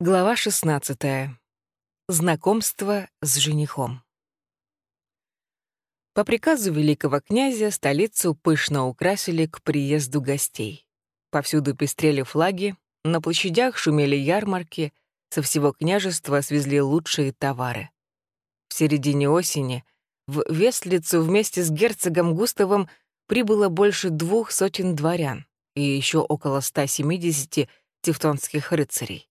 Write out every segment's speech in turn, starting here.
Глава 16. Знакомство с женихом. По приказу великого князя столицу пышно украсили к приезду гостей. Повсюду пестрели флаги, на площадях шумели ярмарки, со всего княжества свезли лучшие товары. В середине осени в Вестлицу вместе с герцогом Густавом прибыло больше двух сотен дворян и еще около 170 тевтонских рыцарей.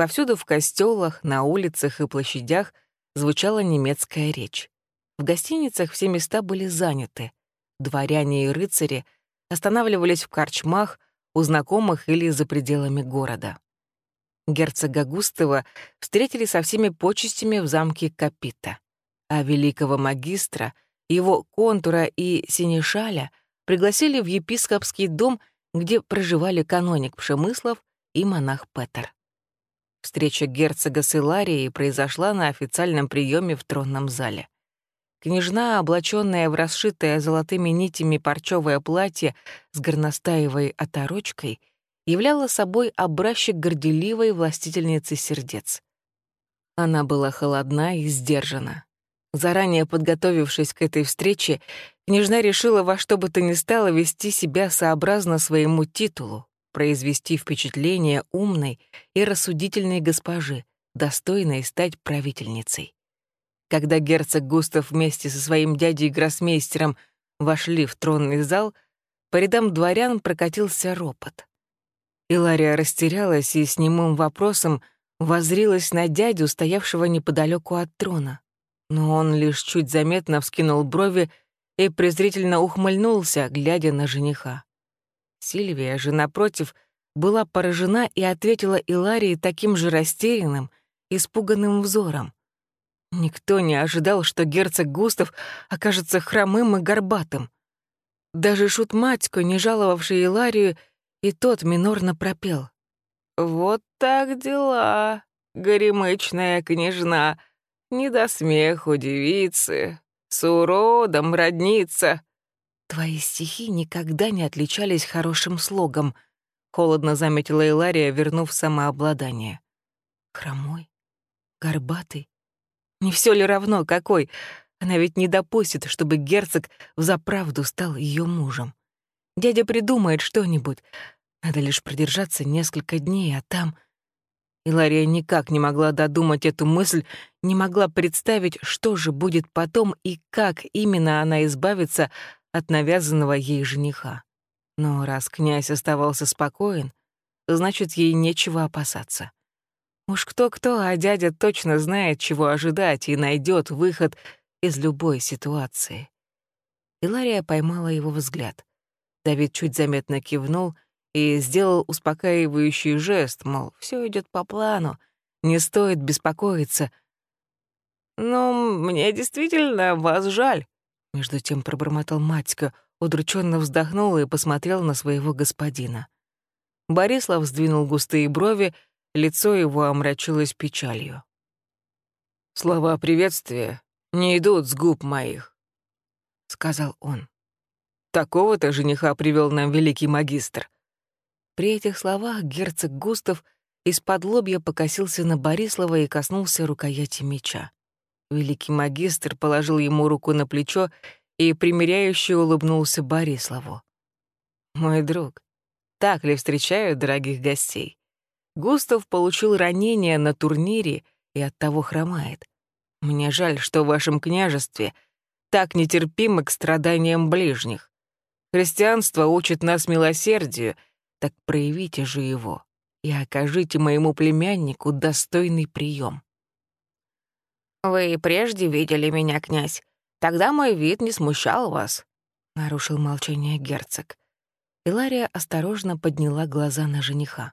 Повсюду в костелах, на улицах и площадях звучала немецкая речь. В гостиницах все места были заняты. Дворяне и рыцари останавливались в корчмах, у знакомых или за пределами города. Герцога Густава встретили со всеми почестями в замке Капита, а великого магистра, его контура и синешаля пригласили в епископский дом, где проживали каноник Пшемыслов и монах Петер. Встреча герцога с Иларией произошла на официальном приеме в тронном зале. Княжна, облаченная в расшитое золотыми нитями парчевое платье с горностаевой оторочкой, являла собой образчик горделивой властительницы сердец. Она была холодна и сдержана. Заранее подготовившись к этой встрече, княжна решила во что бы то ни стало вести себя сообразно своему титулу, произвести впечатление умной и рассудительной госпожи, достойной стать правительницей. Когда герцог Густав вместе со своим дядей-гроссмейстером вошли в тронный зал, по рядам дворян прокатился ропот. Илария растерялась и с немым вопросом возрилась на дядю, стоявшего неподалеку от трона. Но он лишь чуть заметно вскинул брови и презрительно ухмыльнулся, глядя на жениха. Сильвия же, напротив, была поражена и ответила Иларии таким же растерянным, испуганным взором. Никто не ожидал, что герцог Густав окажется хромым и горбатым. Даже шут-матько, не жаловавший Иларию, и тот минорно пропел. «Вот так дела, горемычная княжна, не до смеху девицы, с уродом родниться». «Твои стихи никогда не отличались хорошим слогом», — холодно заметила Илария, вернув самообладание. «Хромой? Горбатый? Не все ли равно, какой? Она ведь не допустит, чтобы герцог взаправду стал ее мужем. Дядя придумает что-нибудь. Надо лишь продержаться несколько дней, а там...» Илария никак не могла додумать эту мысль, не могла представить, что же будет потом и как именно она избавится от навязанного ей жениха. Но раз князь оставался спокоен, значит, ей нечего опасаться. Уж кто-кто, а дядя точно знает, чего ожидать, и найдет выход из любой ситуации. Илария поймала его взгляд. Давид чуть заметно кивнул и сделал успокаивающий жест, мол, все идет по плану, не стоит беспокоиться. «Ну, мне действительно вас жаль», между тем пробормотал Матька, удрученно вздохнул и посмотрел на своего господина. Борислав сдвинул густые брови, лицо его омрачилось печалью. «Слова приветствия не идут с губ моих», — сказал он. «Такого-то жениха привел нам великий магистр». При этих словах герцог Густав из-под лобья покосился на Борислава и коснулся рукояти меча. Великий магистр положил ему руку на плечо и примиряюще улыбнулся Бориславу. «Мой друг, так ли встречают дорогих гостей? Густав получил ранение на турнире и оттого хромает. Мне жаль, что в вашем княжестве так нетерпимы к страданиям ближних. Христианство учит нас милосердию, так проявите же его и окажите моему племяннику достойный прием. «Вы прежде видели меня, князь. Тогда мой вид не смущал вас», — нарушил молчание герцог. Илария осторожно подняла глаза на жениха.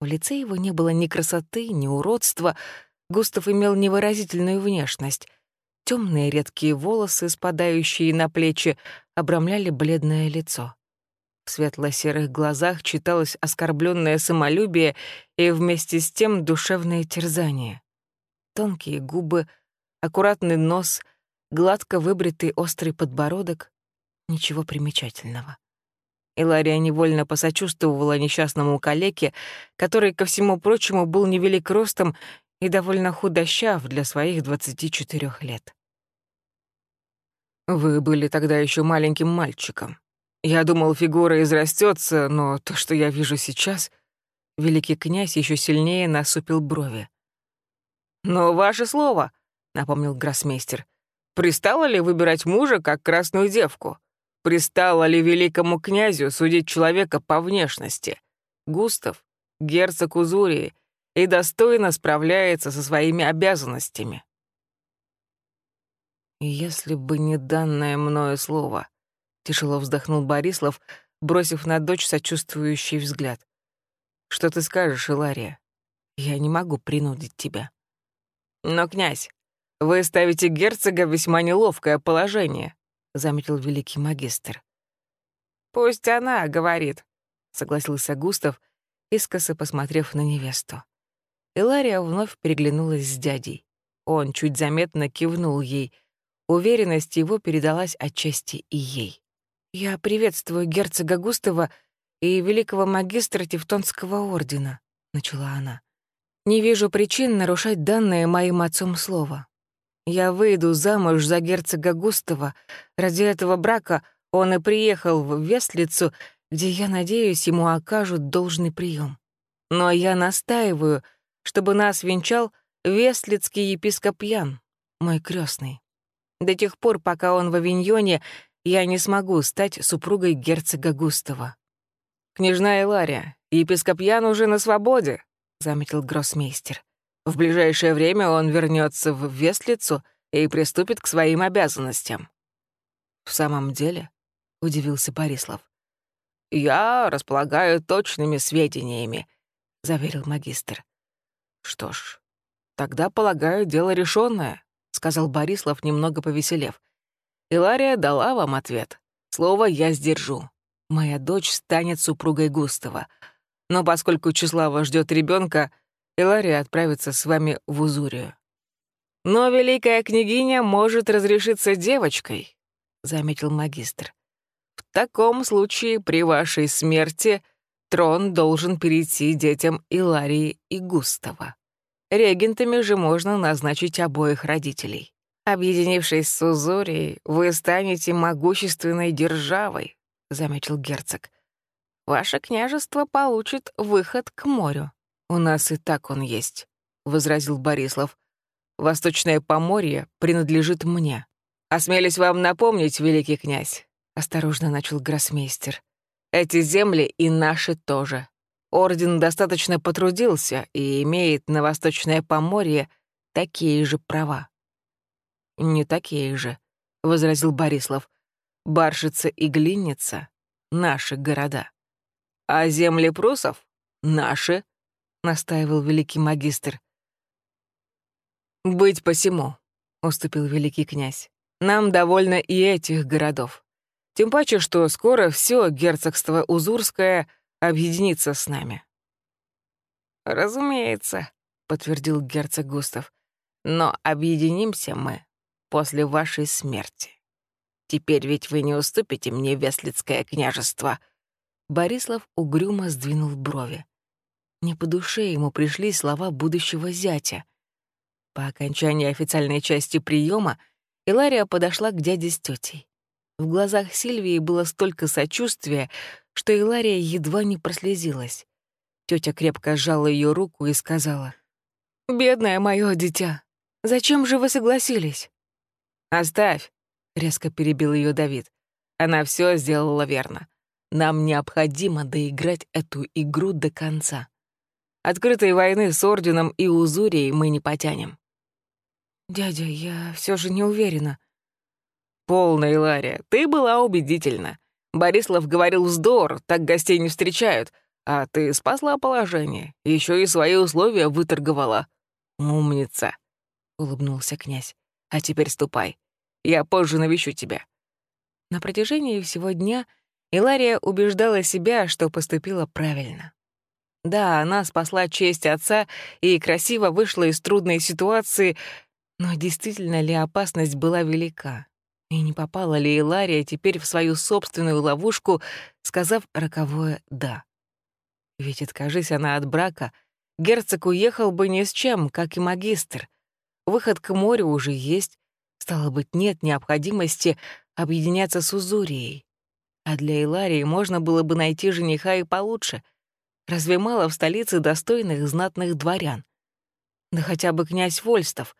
В лице его не было ни красоты, ни уродства. Густав имел невыразительную внешность. Темные редкие волосы, спадающие на плечи, обрамляли бледное лицо. В светло-серых глазах читалось оскорбленное самолюбие и вместе с тем душевное терзание. Тонкие губы, аккуратный нос, гладко выбритый острый подбородок. Ничего примечательного. Илария невольно посочувствовала несчастному калеке, который, ко всему прочему, был невелик ростом и довольно худощав для своих 24 лет. «Вы были тогда еще маленьким мальчиком. Я думал, фигура израстется, но то, что я вижу сейчас...» Великий князь еще сильнее насупил брови. «Но ваше слово», — напомнил гроссмейстер, — «пристало ли выбирать мужа как красную девку? Пристало ли великому князю судить человека по внешности? Густав, герцог Узурии, и достойно справляется со своими обязанностями». «Если бы не данное мною слово», — тяжело вздохнул Борислав, бросив на дочь сочувствующий взгляд. Что ты скажешь, Илария? Я не могу принудить тебя. Но, князь, вы ставите герцога в весьма неловкое положение, заметил великий магистр. Пусть она говорит, согласился Густав, искоса посмотрев на невесту. Илария вновь переглянулась с дядей. Он чуть заметно кивнул ей. Уверенность его передалась отчасти и ей. «Я приветствую герцога Густава и великого магистра Тевтонского ордена», — начала она. «Не вижу причин нарушать данное моим отцом слово. Я выйду замуж за герцога Густава. Ради этого брака он и приехал в Вестлицу, где, я надеюсь, ему окажут должный прием. Но я настаиваю, чтобы нас венчал Вестлицкий епископ Ян, мой крестный. До тех пор, пока он в Авиньоне, я не смогу стать супругой герцога Густава. «Княжна Илария, епископ Ян уже на свободе», — заметил гроссмейстер. «В ближайшее время он вернется в Вестлицу и приступит к своим обязанностям». «В самом деле?» — удивился Борислав. «Я располагаю точными сведениями», — заверил магистр. «Что ж, тогда, полагаю, дело решенное», — сказал Борислав, немного повеселев. «Илария дала вам ответ. Слово я сдержу моя дочь станет супругой Густава. Но поскольку Числава ждет ребенка, Илария отправится с вами в Узурию. Но великая княгиня может разрешиться девочкой, заметил магистр. В таком случае при вашей смерти трон должен перейти детям Иларии и Густава. Регентами же можно назначить обоих родителей. Объединившись с Узурией, вы станете могущественной державой, — заметил герцог. «Ваше княжество получит выход к морю». «У нас и так он есть», — возразил Борислав. «Восточное Поморье принадлежит мне. Осмелись вам напомнить, великий князь», — осторожно начал гроссмейстер. «Эти земли и наши тоже. Орден достаточно потрудился и имеет на Восточное Поморье такие же права». «Не такие же», — возразил Борислав. Баршица и Глинница — наши города. А земли прусов — наши, — настаивал великий магистр. «Быть посему», — уступил великий князь. «Нам довольно и этих городов. Тем паче, что скоро все герцогство Узурское объединится с нами». «Разумеется», — подтвердил герцог Густав. «Но объединимся мы после вашей смерти». Теперь ведь вы не уступите мне Веслицкое княжество». Борислав угрюмо сдвинул брови. Не по душе ему пришли слова будущего зятя. По окончании официальной части приема Илария подошла к дяде с тетей. В глазах Сильвии было столько сочувствия, что Илария едва не прослезилась. Тетя крепко сжала ее руку и сказала, «Бедное мое дитя, зачем же вы согласились?» «Оставь», резко перебил ее Давид. Она все сделала верно. Нам необходимо доиграть эту игру до конца. Открытой войны с Орденом и Узурией мы не потянем. «Дядя, я все же не уверена». «Полная, Лария, ты была убедительна. Борислав говорил вздор, так гостей не встречают, а ты спасла положение, еще и свои условия выторговала. Умница», — улыбнулся князь. «А теперь ступай. Я позже навещу тебя». На протяжении всего дня Илария убеждала себя, что поступила правильно. Да, она спасла честь отца и красиво вышла из трудной ситуации, но действительно ли опасность была велика? И не попала ли Илария теперь в свою собственную ловушку, сказав роковое «да». Ведь откажись она от брака, герцог уехал бы ни с чем, как и магистр. Выход к морю уже есть, стало быть, нет необходимости объединяться с Узурией. А для Иларии можно было бы найти жениха и получше. Разве мало в столице достойных знатных дворян? Да хотя бы князь Вольстов.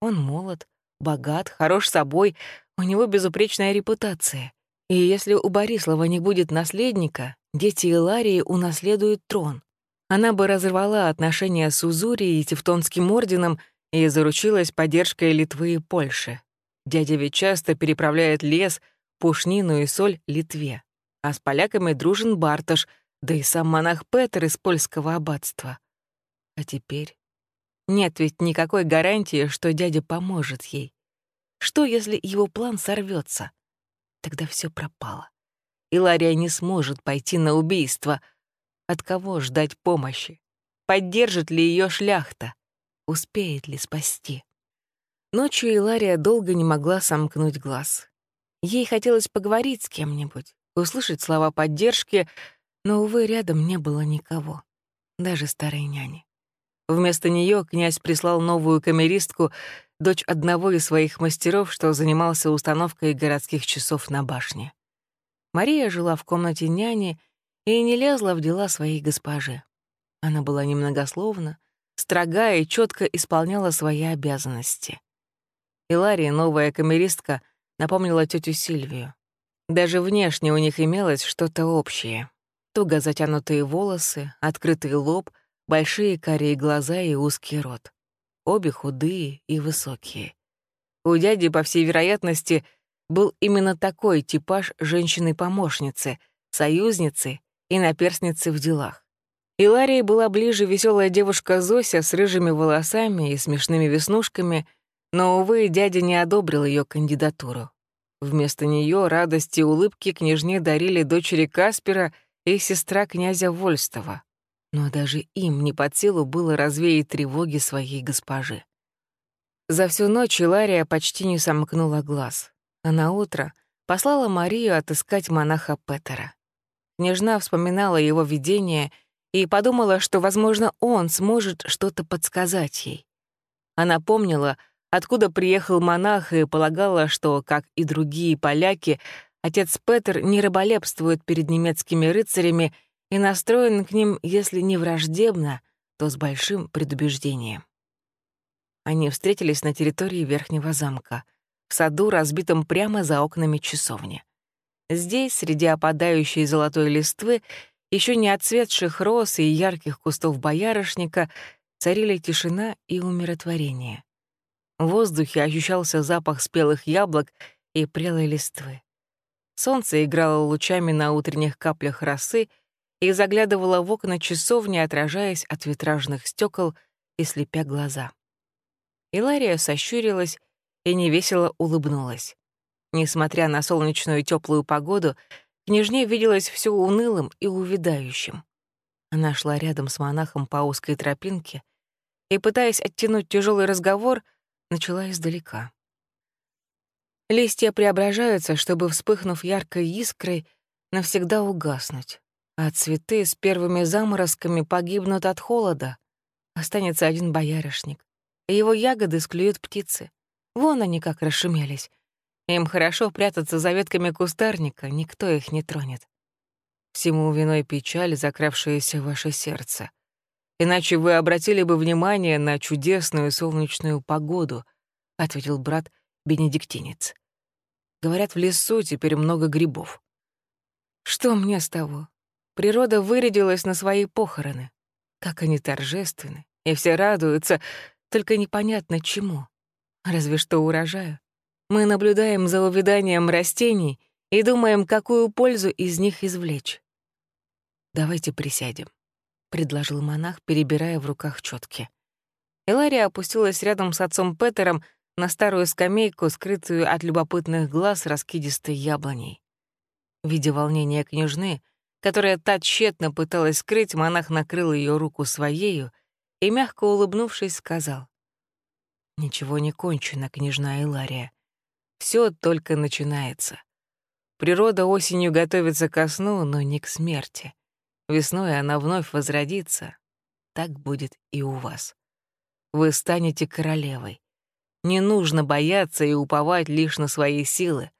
Он молод, богат, хорош собой, у него безупречная репутация. И если у Борислава не будет наследника, дети Иларии унаследуют трон. Она бы разорвала отношения с Узурией и Тевтонским орденом и заручилась поддержкой Литвы и Польши. Дядя ведь часто переправляет лес, пушнину и соль Литве. А с поляками дружен Барташ, да и сам монах Петр из польского аббатства. А теперь нет ведь никакой гарантии, что дядя поможет ей. Что, если его план сорвется? Тогда все пропало. И Лария не сможет пойти на убийство. От кого ждать помощи? Поддержит ли ее шляхта? Успеет ли спасти? Ночью Илария долго не могла сомкнуть глаз. Ей хотелось поговорить с кем-нибудь, услышать слова поддержки, но, увы, рядом не было никого, даже старой няни. Вместо нее князь прислал новую камеристку, дочь одного из своих мастеров, что занимался установкой городских часов на башне. Мария жила в комнате няни и не лезла в дела своей госпожи. Она была немногословна, строга и четко исполняла свои обязанности. Илария, новая камеристка, напомнила тетю Сильвию. Даже внешне у них имелось что-то общее. Туго затянутые волосы, открытый лоб — большие карие глаза и узкий рот. Обе худые и высокие. У дяди, по всей вероятности, был именно такой типаж женщины-помощницы, союзницы и наперсницы в делах. Иларии была ближе веселая девушка Зося с рыжими волосами и смешными веснушками, но, увы, дядя не одобрил ее кандидатуру. Вместо нее радости и улыбки княжне дарили дочери Каспера и сестра князя Вольстова но даже им не под силу было развеять тревоги своей госпожи. За всю ночь Илария почти не сомкнула глаз, а на утро послала Марию отыскать монаха Петера. Княжна вспоминала его видение и подумала, что, возможно, он сможет что-то подсказать ей. Она помнила, откуда приехал монах, и полагала, что, как и другие поляки, отец Петр не раболепствует перед немецкими рыцарями и настроен к ним, если не враждебно, то с большим предубеждением. Они встретились на территории Верхнего замка, в саду, разбитом прямо за окнами часовни. Здесь, среди опадающей золотой листвы, еще не отцветших роз и ярких кустов боярышника, царили тишина и умиротворение. В воздухе ощущался запах спелых яблок и прелой листвы. Солнце играло лучами на утренних каплях росы — и заглядывала в окна часовни, отражаясь от витражных стекол и слепя глаза. Илария сощурилась и невесело улыбнулась. Несмотря на солнечную теплую погоду, княжне виделось все унылым и увядающим. Она шла рядом с монахом по узкой тропинке и, пытаясь оттянуть тяжелый разговор, начала издалека. Листья преображаются, чтобы, вспыхнув яркой искрой, навсегда угаснуть а цветы с первыми заморозками погибнут от холода. Останется один боярышник. Его ягоды склюют птицы. Вон они как расшумелись. Им хорошо прятаться за ветками кустарника, никто их не тронет. Всему виной печаль, закравшаяся в ваше сердце. Иначе вы обратили бы внимание на чудесную солнечную погоду, — ответил брат бенедиктинец. Говорят, в лесу теперь много грибов. Что мне с того? Природа вырядилась на свои похороны. Как они торжественны, и все радуются, только непонятно чему. Разве что урожаю. Мы наблюдаем за увяданием растений и думаем, какую пользу из них извлечь. «Давайте присядем», — предложил монах, перебирая в руках четки. Элария опустилась рядом с отцом Петером на старую скамейку, скрытую от любопытных глаз раскидистой яблоней. Видя волнение княжны, которое та тщетно пыталась скрыть, монах накрыл ее руку своею и, мягко улыбнувшись, сказал. «Ничего не кончено, княжна Илария. все только начинается. Природа осенью готовится ко сну, но не к смерти. Весной она вновь возродится. Так будет и у вас. Вы станете королевой. Не нужно бояться и уповать лишь на свои силы.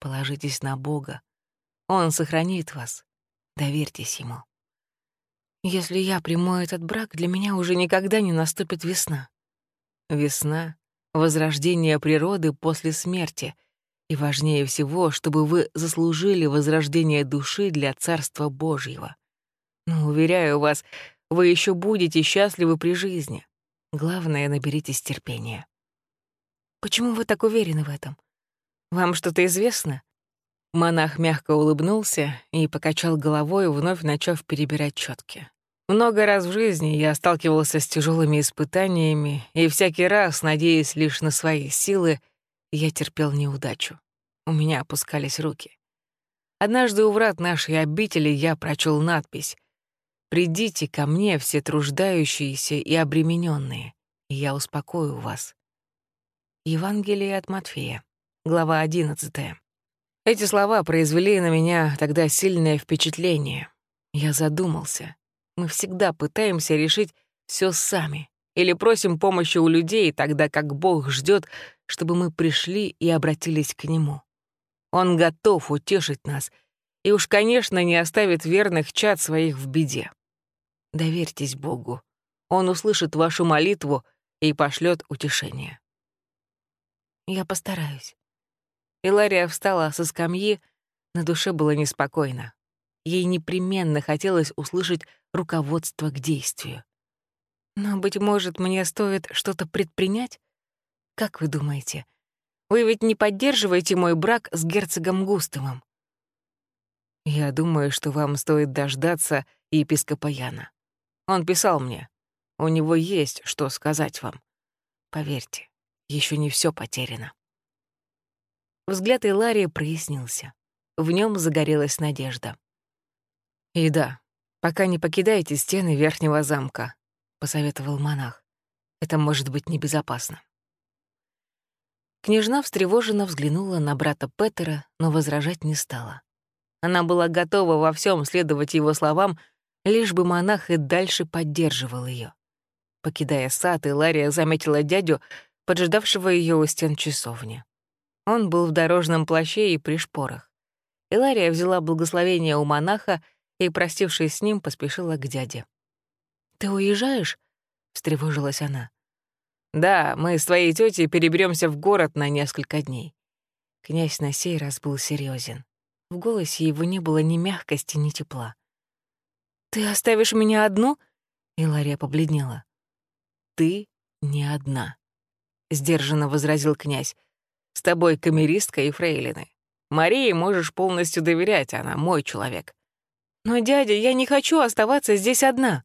Положитесь на Бога. Он сохранит вас. Доверьтесь Ему. Если я приму этот брак, для меня уже никогда не наступит весна. Весна — возрождение природы после смерти — и важнее всего, чтобы вы заслужили возрождение души для Царства Божьего. Но, уверяю вас, вы еще будете счастливы при жизни. Главное, наберитесь терпения. Почему вы так уверены в этом? Вам что-то известно? Монах мягко улыбнулся и покачал головой, вновь начав перебирать четки. Много раз в жизни я сталкивался с тяжелыми испытаниями, и всякий раз, надеясь лишь на свои силы, я терпел неудачу. У меня опускались руки. Однажды у врат нашей обители я прочел надпись «Придите ко мне, все труждающиеся и обремененные, и я успокою вас». Евангелие от Матфея, глава 11. Эти слова произвели на меня тогда сильное впечатление. Я задумался. Мы всегда пытаемся решить все сами или просим помощи у людей, тогда как Бог ждет, чтобы мы пришли и обратились к Нему. Он готов утешить нас и уж, конечно, не оставит верных чад своих в беде. Доверьтесь Богу. Он услышит вашу молитву и пошлет утешение. Я постараюсь. Илария встала со скамьи, на душе было неспокойно. Ей непременно хотелось услышать руководство к действию. Но, быть может, мне стоит что-то предпринять? Как вы думаете? Вы ведь не поддерживаете мой брак с герцогом Густавом? Я думаю, что вам стоит дождаться епископа Яна. Он писал мне. У него есть что сказать вам. Поверьте, еще не все потеряно. Взгляд Иларии прояснился. В нем загорелась надежда. «И да, пока не покидайте стены верхнего замка», — посоветовал монах. «Это может быть небезопасно». Княжна встревоженно взглянула на брата Петера, но возражать не стала. Она была готова во всем следовать его словам, лишь бы монах и дальше поддерживал ее. Покидая сад, Илария заметила дядю, поджидавшего ее у стен часовни. Он был в дорожном плаще и при шпорах. Илария взяла благословение у монаха и, простившись с ним, поспешила к дяде. «Ты уезжаешь?» — встревожилась она. Да, мы с твоей тетей переберемся в город на несколько дней. Князь на сей раз был серьезен. В голосе его не было ни мягкости, ни тепла. «Ты оставишь меня одну?» Илария побледнела. «Ты не одна», — сдержанно возразил князь. «С тобой камеристка и фрейлины. Марии можешь полностью доверять, она мой человек». «Но, дядя, я не хочу оставаться здесь одна»,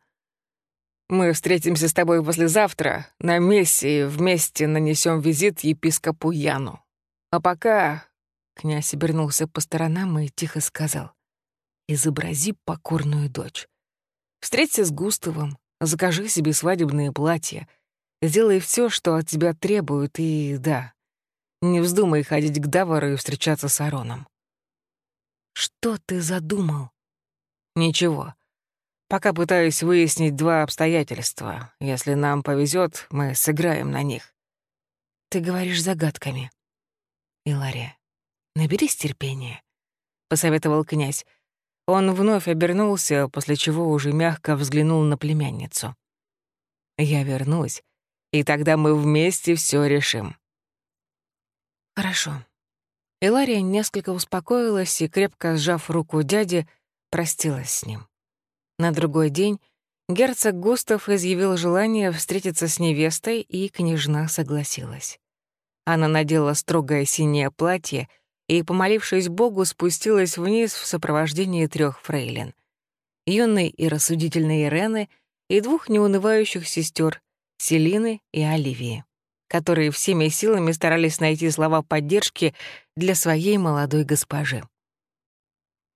мы встретимся с тобой послезавтра на мессе и вместе нанесем визит епископу Яну. А пока...» Князь обернулся по сторонам и тихо сказал. «Изобрази покорную дочь. Встреться с Густавом, закажи себе свадебное платье, сделай все, что от тебя требуют, и да, не вздумай ходить к Давару и встречаться с Ароном». «Что ты задумал?» «Ничего. Пока пытаюсь выяснить два обстоятельства. Если нам повезет, мы сыграем на них. Ты говоришь загадками. Илария, наберись терпения, — посоветовал князь. Он вновь обернулся, после чего уже мягко взглянул на племянницу. «Я вернусь, и тогда мы вместе все решим». «Хорошо». Илария несколько успокоилась и, крепко сжав руку дяди, простилась с ним. На другой день герцог Густав изъявил желание встретиться с невестой, и княжна согласилась. Она надела строгое синее платье и, помолившись Богу, спустилась вниз в сопровождении трех фрейлин. Юной и рассудительной Ирены и двух неунывающих сестер Селины и Оливии, которые всеми силами старались найти слова поддержки для своей молодой госпожи.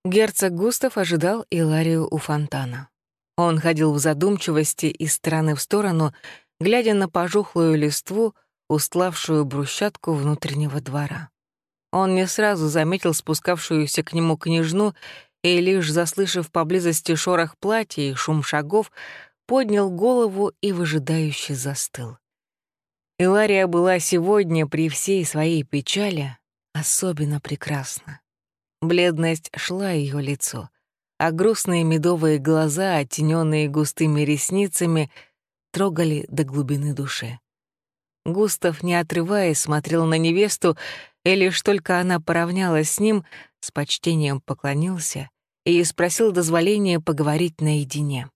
Герцог Густав ожидал Иларию у фонтана. Он ходил в задумчивости из стороны в сторону, глядя на пожухлую листву, устлавшую брусчатку внутреннего двора. Он не сразу заметил спускавшуюся к нему княжну и, лишь заслышав поблизости шорох платья и шум шагов, поднял голову и выжидающе застыл. Илария была сегодня при всей своей печали особенно прекрасна. Бледность шла ее лицо, а грустные медовые глаза, оттененные густыми ресницами, трогали до глубины души. Густав, не отрываясь, смотрел на невесту, и лишь только она поравнялась с ним, с почтением поклонился и спросил дозволения поговорить наедине.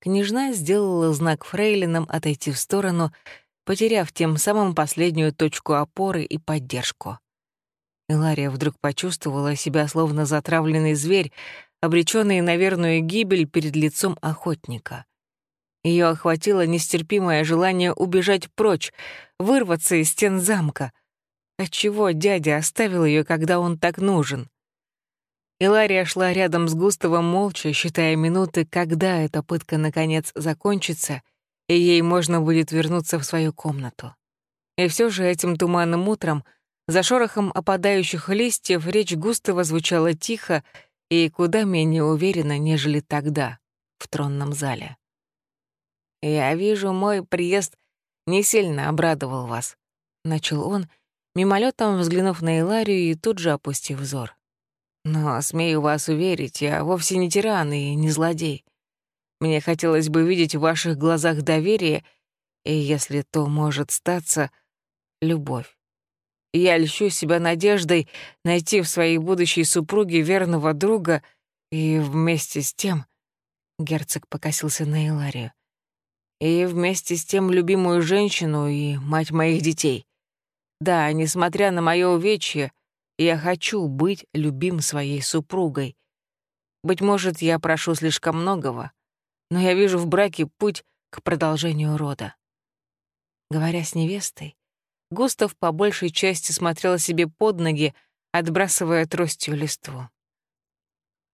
Княжна сделала знак фрейлинам отойти в сторону, потеряв тем самым последнюю точку опоры и поддержку. Илария вдруг почувствовала себя словно затравленный зверь, обреченный на верную гибель перед лицом охотника. Ее охватило нестерпимое желание убежать прочь, вырваться из стен замка. Отчего дядя оставил ее, когда он так нужен? Илария шла рядом с Густавом молча, считая минуты, когда эта пытка наконец закончится, и ей можно будет вернуться в свою комнату. И все же этим туманным утром, за шорохом опадающих листьев, речь Густава звучала тихо и куда менее уверенно, нежели тогда, в тронном зале. «Я вижу, мой приезд не сильно обрадовал вас», — начал он, мимолетом взглянув на Иларию и тут же опустив взор. Но, смею вас уверить, я вовсе не тиран и не злодей. Мне хотелось бы видеть в ваших глазах доверие, и, если то может статься, любовь. Я льщу себя надеждой найти в своей будущей супруге верного друга, и вместе с тем... Герцог покосился на Иларию. И вместе с тем любимую женщину и мать моих детей. Да, несмотря на моё увечье, я хочу быть любим своей супругой. Быть может, я прошу слишком многого, но я вижу в браке путь к продолжению рода. Говоря с невестой, Густав по большей части смотрел себе под ноги, отбрасывая тростью листву.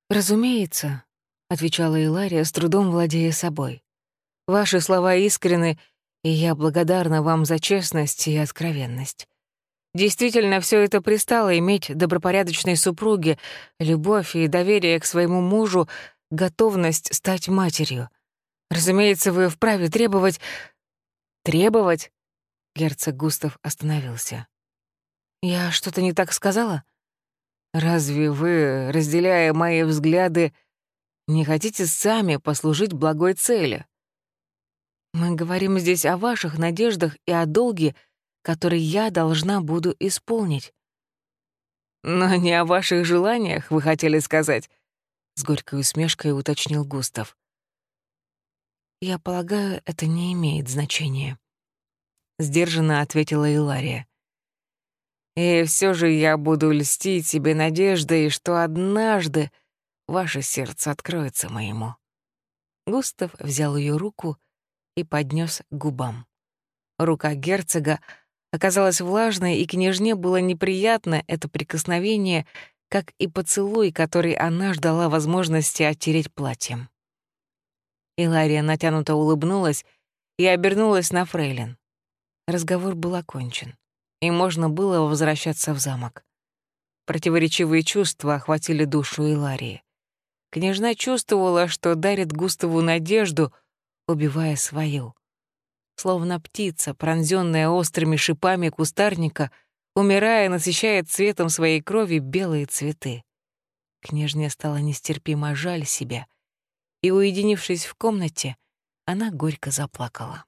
«Разумеется», — отвечала Илария, с трудом владея собой. «Ваши слова искренны, и я благодарна вам за честность и откровенность. Действительно, все это пристало иметь добропорядочной супруге, любовь и доверие к своему мужу, готовность стать матерью. Разумеется, вы вправе требовать... Требовать? Герцог Густав остановился. Я что-то не так сказала? Разве вы, разделяя мои взгляды, не хотите сами послужить благой цели? Мы говорим здесь о ваших надеждах и о долге, который я должна буду исполнить. «Но не о ваших желаниях, вы хотели сказать», — с горькой усмешкой уточнил Густав. «Я полагаю, это не имеет значения», — сдержанно ответила Илария. «И все же я буду льстить себе надеждой, что однажды ваше сердце откроется моему». Густав взял ее руку и поднес к губам. Рука герцога оказалась влажной, и княжне было неприятно это прикосновение, как и поцелуй, который она ждала возможности оттереть платьем. Илария натянуто улыбнулась и обернулась на фрейлин. Разговор был окончен, и можно было возвращаться в замок. Противоречивые чувства охватили душу Иларии. Княжна чувствовала, что дарит Густаву надежду, убивая свою словно птица, пронзённая острыми шипами кустарника, умирая, насыщает цветом своей крови белые цветы. Княжне стало нестерпимо жаль себя, и, уединившись в комнате, она горько заплакала.